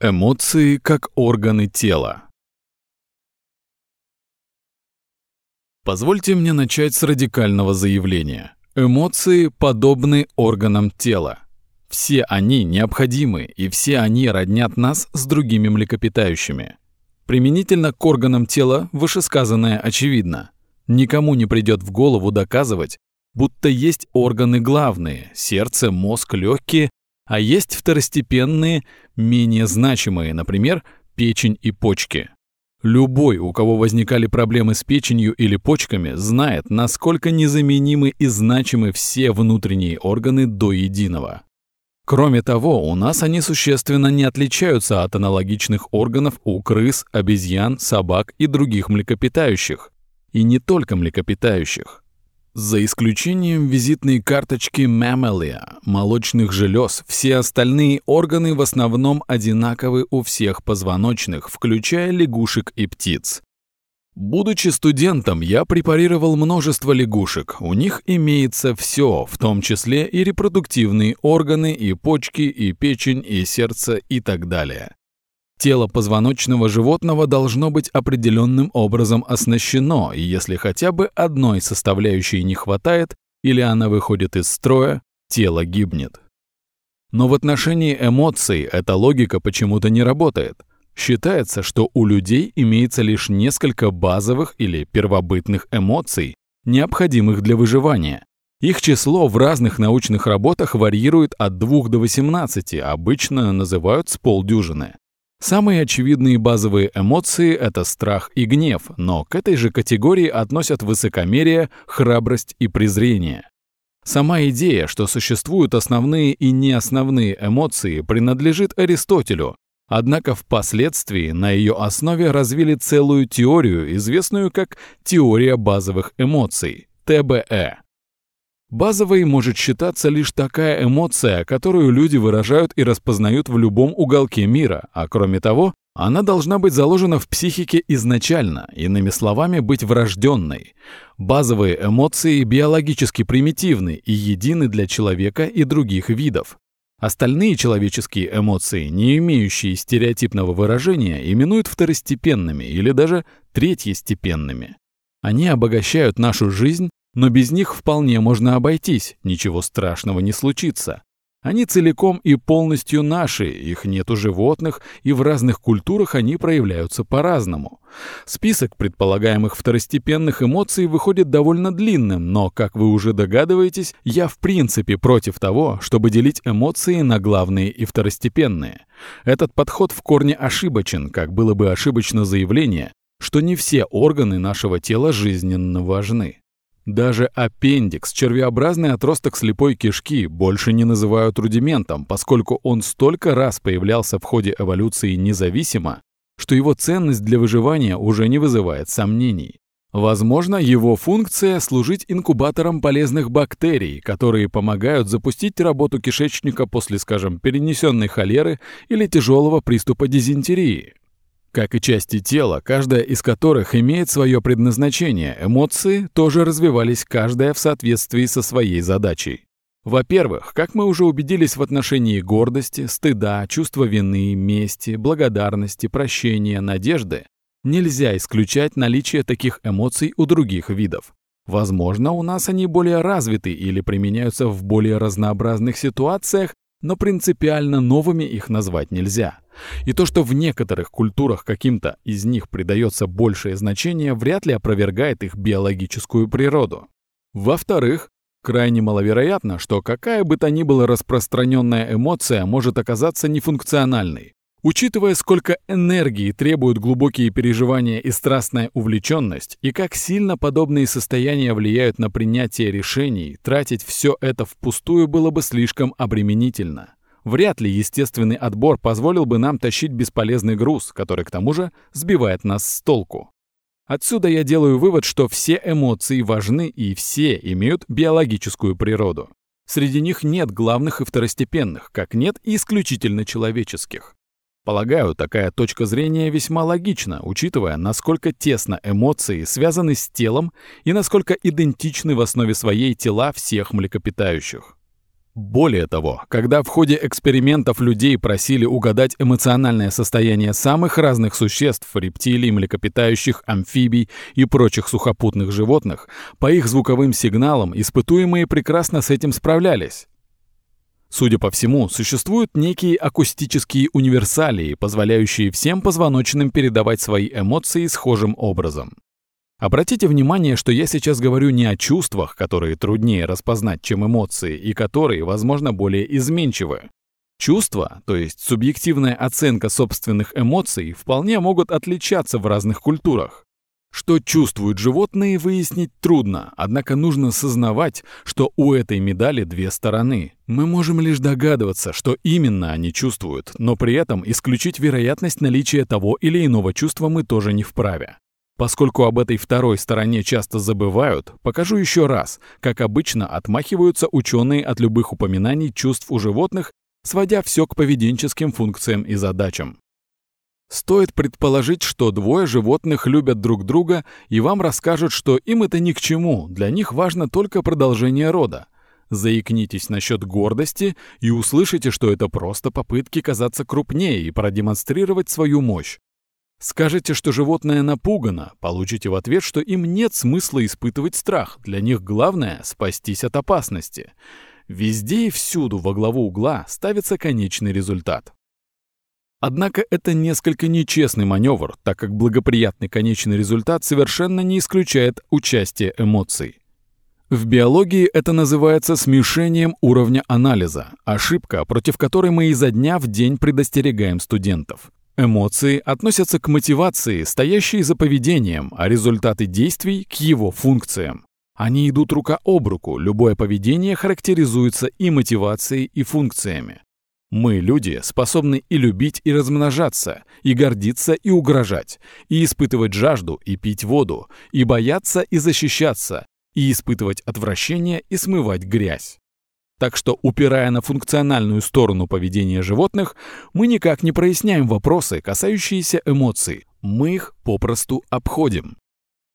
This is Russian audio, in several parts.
Эмоции как органы тела. Позвольте мне начать с радикального заявления. Эмоции подобны органам тела. Все они необходимы, и все они роднят нас с другими млекопитающими. Применительно к органам тела вышесказанное очевидно. Никому не придет в голову доказывать, будто есть органы главные – сердце, мозг, легкие, а есть второстепенные, менее значимые, например, печень и почки. Любой, у кого возникали проблемы с печенью или почками, знает, насколько незаменимы и значимы все внутренние органы до единого. Кроме того, у нас они существенно не отличаются от аналогичных органов у крыс, обезьян, собак и других млекопитающих. И не только млекопитающих. За исключением визитной карточки Mammalia, молочных желез, все остальные органы в основном одинаковы у всех позвоночных, включая лягушек и птиц. Будучи студентом, я препарировал множество лягушек. У них имеется все, в том числе и репродуктивные органы, и почки, и печень, и сердце, и так далее. Тело позвоночного животного должно быть определенным образом оснащено, и если хотя бы одной составляющей не хватает или она выходит из строя, тело гибнет. Но в отношении эмоций эта логика почему-то не работает. Считается, что у людей имеется лишь несколько базовых или первобытных эмоций, необходимых для выживания. Их число в разных научных работах варьирует от 2 до 18, обычно называют с полдюжины. Самые очевидные базовые эмоции — это страх и гнев, но к этой же категории относят высокомерие, храбрость и презрение. Сама идея, что существуют основные и неосновные эмоции, принадлежит Аристотелю, однако впоследствии на ее основе развили целую теорию, известную как теория базовых эмоций, ТБЭ. Базовой может считаться лишь такая эмоция, которую люди выражают и распознают в любом уголке мира, а кроме того, она должна быть заложена в психике изначально, иными словами, быть врожденной. Базовые эмоции биологически примитивны и едины для человека и других видов. Остальные человеческие эмоции, не имеющие стереотипного выражения, именуют второстепенными или даже третьестепенными. Они обогащают нашу жизнь но без них вполне можно обойтись, ничего страшного не случится. Они целиком и полностью наши, их нет у животных, и в разных культурах они проявляются по-разному. Список предполагаемых второстепенных эмоций выходит довольно длинным, но, как вы уже догадываетесь, я в принципе против того, чтобы делить эмоции на главные и второстепенные. Этот подход в корне ошибочен, как было бы ошибочно заявление, что не все органы нашего тела жизненно важны. Даже аппендикс, червеобразный отросток слепой кишки, больше не называют рудиментом, поскольку он столько раз появлялся в ходе эволюции независимо, что его ценность для выживания уже не вызывает сомнений. Возможно, его функция — служить инкубатором полезных бактерий, которые помогают запустить работу кишечника после, скажем, перенесенной холеры или тяжелого приступа дизентерии. Как и части тела, каждая из которых имеет свое предназначение, эмоции тоже развивались каждая в соответствии со своей задачей. Во-первых, как мы уже убедились в отношении гордости, стыда, чувства вины, мести, благодарности, прощения, надежды, нельзя исключать наличие таких эмоций у других видов. Возможно, у нас они более развиты или применяются в более разнообразных ситуациях, но принципиально новыми их назвать нельзя. И то, что в некоторых культурах каким-то из них придается большее значение, вряд ли опровергает их биологическую природу. Во-вторых, крайне маловероятно, что какая бы то ни была распространенная эмоция может оказаться нефункциональной. Учитывая, сколько энергии требуют глубокие переживания и страстная увлеченность, и как сильно подобные состояния влияют на принятие решений, тратить все это впустую было бы слишком обременительно. Вряд ли естественный отбор позволил бы нам тащить бесполезный груз, который к тому же сбивает нас с толку. Отсюда я делаю вывод, что все эмоции важны и все имеют биологическую природу. Среди них нет главных и второстепенных, как нет исключительно человеческих. Полагаю, такая точка зрения весьма логична, учитывая, насколько тесно эмоции связаны с телом и насколько идентичны в основе своей тела всех млекопитающих. Более того, когда в ходе экспериментов людей просили угадать эмоциональное состояние самых разных существ, рептилий, млекопитающих, амфибий и прочих сухопутных животных, по их звуковым сигналам испытуемые прекрасно с этим справлялись. Судя по всему, существуют некие акустические универсалии, позволяющие всем позвоночным передавать свои эмоции схожим образом. Обратите внимание, что я сейчас говорю не о чувствах, которые труднее распознать, чем эмоции, и которые, возможно, более изменчивы. Чувства, то есть субъективная оценка собственных эмоций, вполне могут отличаться в разных культурах. Что чувствуют животные, выяснить трудно, однако нужно сознавать, что у этой медали две стороны. Мы можем лишь догадываться, что именно они чувствуют, но при этом исключить вероятность наличия того или иного чувства мы тоже не вправе. Поскольку об этой второй стороне часто забывают, покажу еще раз, как обычно отмахиваются ученые от любых упоминаний чувств у животных, сводя все к поведенческим функциям и задачам. Стоит предположить, что двое животных любят друг друга, и вам расскажут, что им это ни к чему, для них важно только продолжение рода. Заикнитесь насчет гордости и услышите, что это просто попытки казаться крупнее и продемонстрировать свою мощь. Скажете, что животное напугано, получите в ответ, что им нет смысла испытывать страх, для них главное — спастись от опасности. Везде и всюду во главу угла ставится конечный результат. Однако это несколько нечестный маневр, так как благоприятный конечный результат совершенно не исключает участие эмоций. В биологии это называется смешением уровня анализа, ошибка, против которой мы изо дня в день предостерегаем студентов. Эмоции относятся к мотивации, стоящей за поведением, а результаты действий — к его функциям. Они идут рука об руку, любое поведение характеризуется и мотивацией, и функциями. Мы, люди, способны и любить, и размножаться, и гордиться, и угрожать, и испытывать жажду, и пить воду, и бояться, и защищаться, и испытывать отвращение, и смывать грязь. Так что, упирая на функциональную сторону поведения животных, мы никак не проясняем вопросы, касающиеся эмоций. Мы их попросту обходим.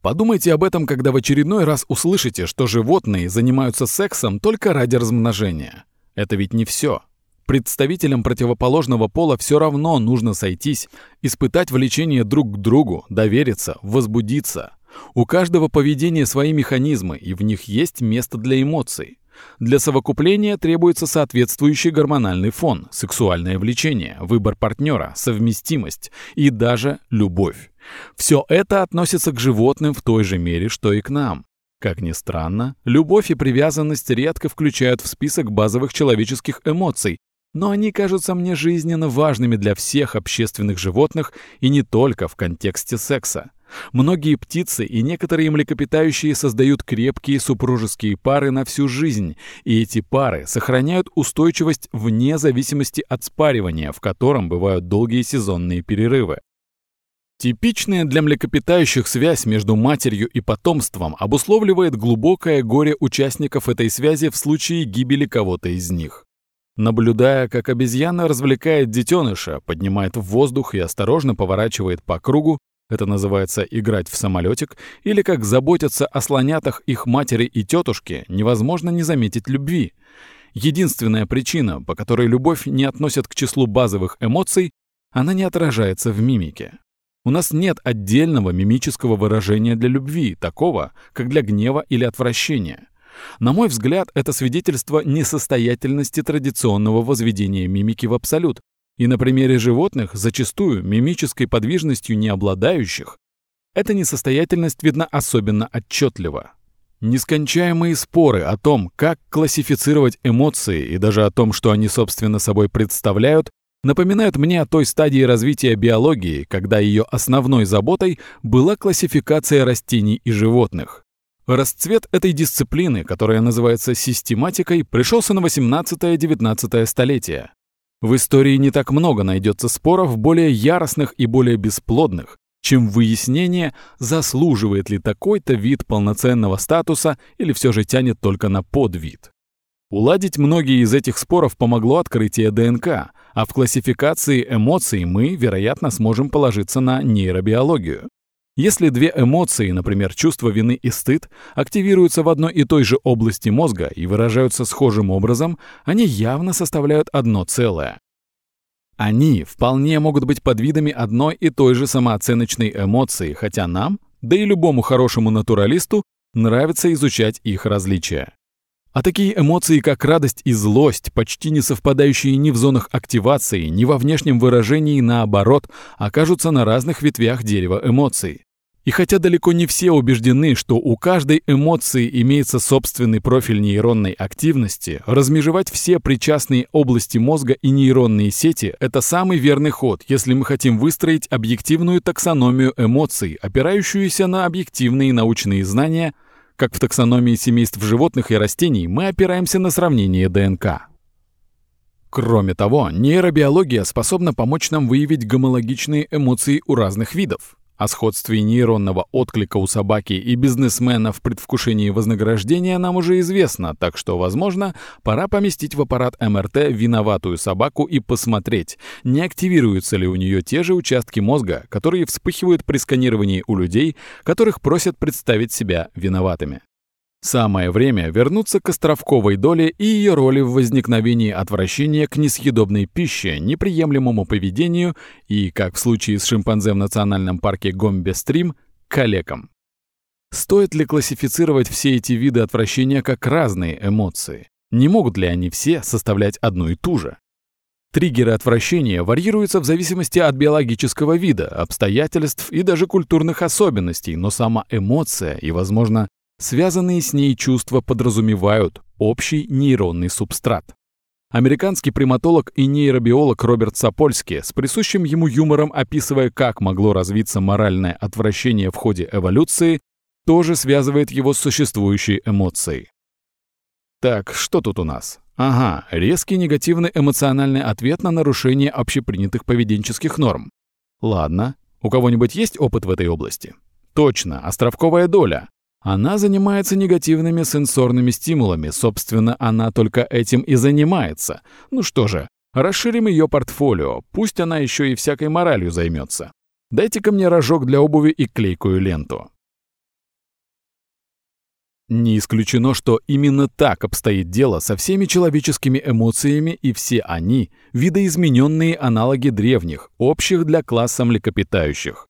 Подумайте об этом, когда в очередной раз услышите, что животные занимаются сексом только ради размножения. Это ведь не все. Представителям противоположного пола все равно нужно сойтись, испытать влечение друг к другу, довериться, возбудиться. У каждого поведения свои механизмы, и в них есть место для эмоций. Для совокупления требуется соответствующий гормональный фон, сексуальное влечение, выбор партнера, совместимость и даже любовь. Все это относится к животным в той же мере, что и к нам. Как ни странно, любовь и привязанность редко включают в список базовых человеческих эмоций, но они кажутся мне жизненно важными для всех общественных животных и не только в контексте секса. Многие птицы и некоторые млекопитающие создают крепкие супружеские пары на всю жизнь, и эти пары сохраняют устойчивость вне зависимости от спаривания, в котором бывают долгие сезонные перерывы. Типичная для млекопитающих связь между матерью и потомством обусловливает глубокое горе участников этой связи в случае гибели кого-то из них. Наблюдая, как обезьяна развлекает детеныша, поднимает в воздух и осторожно поворачивает по кругу, это называется играть в самолетик, или как заботятся о слонятах их матери и тетушки, невозможно не заметить любви. Единственная причина, по которой любовь не относят к числу базовых эмоций, она не отражается в мимике. У нас нет отдельного мимического выражения для любви, такого, как для гнева или отвращения. На мой взгляд, это свидетельство несостоятельности традиционного возведения мимики в абсолют, и на примере животных, зачастую мимической подвижностью не обладающих, эта несостоятельность видна особенно отчетливо. Нескончаемые споры о том, как классифицировать эмоции и даже о том, что они собственно собой представляют, напоминают мне о той стадии развития биологии, когда ее основной заботой была классификация растений и животных. Расцвет этой дисциплины, которая называется систематикой, пришелся на 18-19 столетие. В истории не так много найдется споров более яростных и более бесплодных, чем выяснение, заслуживает ли такой-то вид полноценного статуса или все же тянет только на подвид. Уладить многие из этих споров помогло открытие ДНК, а в классификации эмоций мы, вероятно, сможем положиться на нейробиологию. Если две эмоции, например, чувство вины и стыд, активируются в одной и той же области мозга и выражаются схожим образом, они явно составляют одно целое. Они вполне могут быть подвидами одной и той же самооценочной эмоции, хотя нам, да и любому хорошему натуралисту, нравится изучать их различия. А такие эмоции, как радость и злость, почти не совпадающие ни в зонах активации, ни во внешнем выражении, наоборот, окажутся на разных ветвях дерева эмоций. И хотя далеко не все убеждены, что у каждой эмоции имеется собственный профиль нейронной активности, размежевать все причастные области мозга и нейронные сети – это самый верный ход, если мы хотим выстроить объективную таксономию эмоций, опирающуюся на объективные научные знания – как в таксономии семейств животных и растений, мы опираемся на сравнение ДНК. Кроме того, нейробиология способна помочь нам выявить гомологичные эмоции у разных видов. О сходстве нейронного отклика у собаки и бизнесмена в предвкушении вознаграждения нам уже известно, так что, возможно, пора поместить в аппарат МРТ виноватую собаку и посмотреть, не активируются ли у нее те же участки мозга, которые вспыхивают при сканировании у людей, которых просят представить себя виноватыми. Самое время вернуться к островковой доле и ее роли в возникновении отвращения к несъедобной пище, неприемлемому поведению и, как в случае с шимпанзе в национальном парке Гомбе-Стрим, калекам. Стоит ли классифицировать все эти виды отвращения как разные эмоции? Не могут ли они все составлять одну и ту же? Триггеры отвращения варьируются в зависимости от биологического вида, обстоятельств и даже культурных особенностей, но сама эмоция и, возможно, Связанные с ней чувства подразумевают общий нейронный субстрат. Американский приматолог и нейробиолог Роберт Сапольски с присущим ему юмором описывая, как могло развиться моральное отвращение в ходе эволюции, тоже связывает его с существующей эмоцией. Так, что тут у нас? Ага, резкий негативный эмоциональный ответ на нарушение общепринятых поведенческих норм. Ладно, у кого-нибудь есть опыт в этой области? Точно, островковая доля. Она занимается негативными сенсорными стимулами, собственно, она только этим и занимается. Ну что же, расширим ее портфолио, пусть она еще и всякой моралью займется. Дайте-ка мне рожок для обуви и клейкую ленту. Не исключено, что именно так обстоит дело со всеми человеческими эмоциями, и все они – видоизмененные аналоги древних, общих для класса млекопитающих.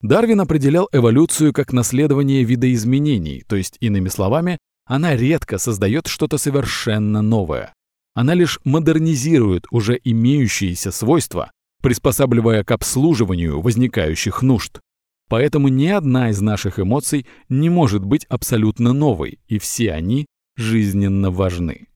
Дарвин определял эволюцию как наследование видоизменений, то есть, иными словами, она редко создает что-то совершенно новое. Она лишь модернизирует уже имеющиеся свойства, приспосабливая к обслуживанию возникающих нужд. Поэтому ни одна из наших эмоций не может быть абсолютно новой, и все они жизненно важны.